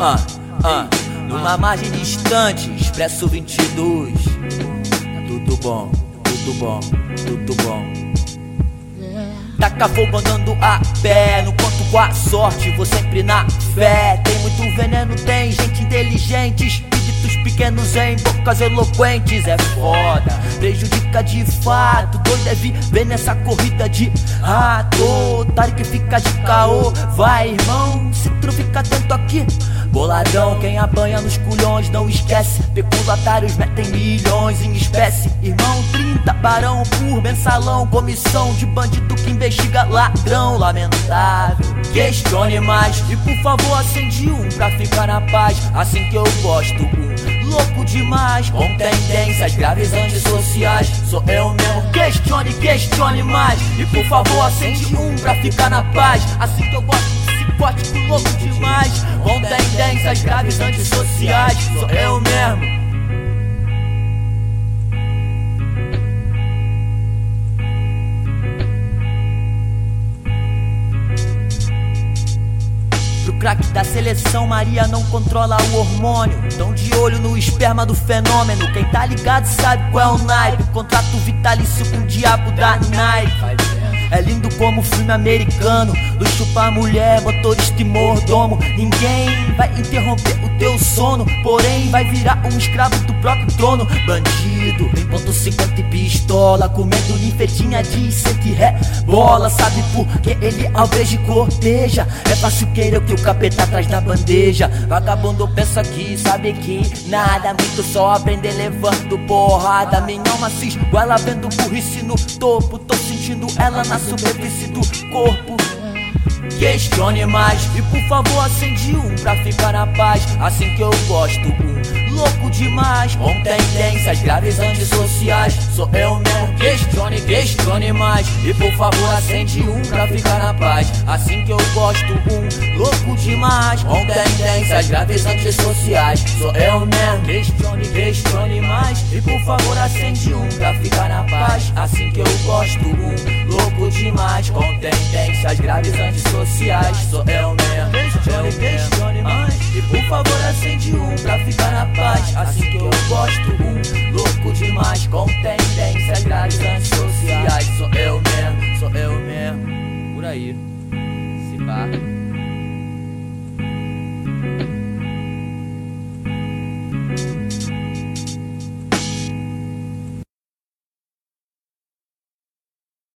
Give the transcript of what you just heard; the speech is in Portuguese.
Ah, ah, numa margem distante, expresso 22. Tá tudo bom, tudo bom, tudo bom. Taca fogo andando a pé, no conto com a sorte, vou sempre na fé. Tem muito veneno, tem gente inteligente, espíritos pequenos em bocas eloquentes. É foda, prejudica de fato. Doido é viver nessa corrida de rato. Otário que fica de caô, vai irmão, se tu fica atento aqui. Boladão, quem apanha nos culhões não esquece. Peculatários metem milhões em espécie. Irmão, 30 barão por mensalão. Comissão de bandido que investiga ladrão. Lamentável, questione mais. E por favor, acende um pra ficar na paz. Assim que eu gosto, um louco demais. Com tendências graves antissociais. Sou eu mesmo, questione, questione mais. E por favor, acende um pra ficar na paz. Assim que eu gosto psicótico louco demais Tendências graves antissociais Sou eu mesmo craque da seleção, Maria não controla o hormônio. Tão de olho no esperma do fenômeno. Quem tá ligado sabe qual é o naipe. Contrato vitalício com o diabo da Nike. É lindo como filme americano. Do chupar mulher, motorista e mordomo. Ninguém vai interromper o teu sono. Porém vai virar um escravo do próprio trono. Bandido, em ponto 50 e pistola Comendo ninfetinha de cento ré Bola, sabe por que ele alveja e corteja? É fácil o que o capeta atrás da bandeja. Vagabundo pensa que sabe que nada Muito só aprender levando porrada. Minha alma se esguela vendo burrice no topo. Tô sentindo ela na superfície do corpo. Questione mais e por favor acende um pra ficar na paz. Assim que eu gosto, um louco demais. Com tendências graves antissociais. Sou eu mesmo. Questione, questione mais e por favor acende um pra ficar na paz. Assim que eu gosto, um louco demais. Com tendências graves antissociais. Sou eu mesmo. Questione, questione mais e por favor acende um pra ficar na paz. Assim que eu gosto, um louco demais. Com tendências graves antissociais. Sou eu mesmo. Questione, questione mais e por favor acende um pra ficar na paz. Assim que eu gosto, um louco demais. Com tendências graves antissociais.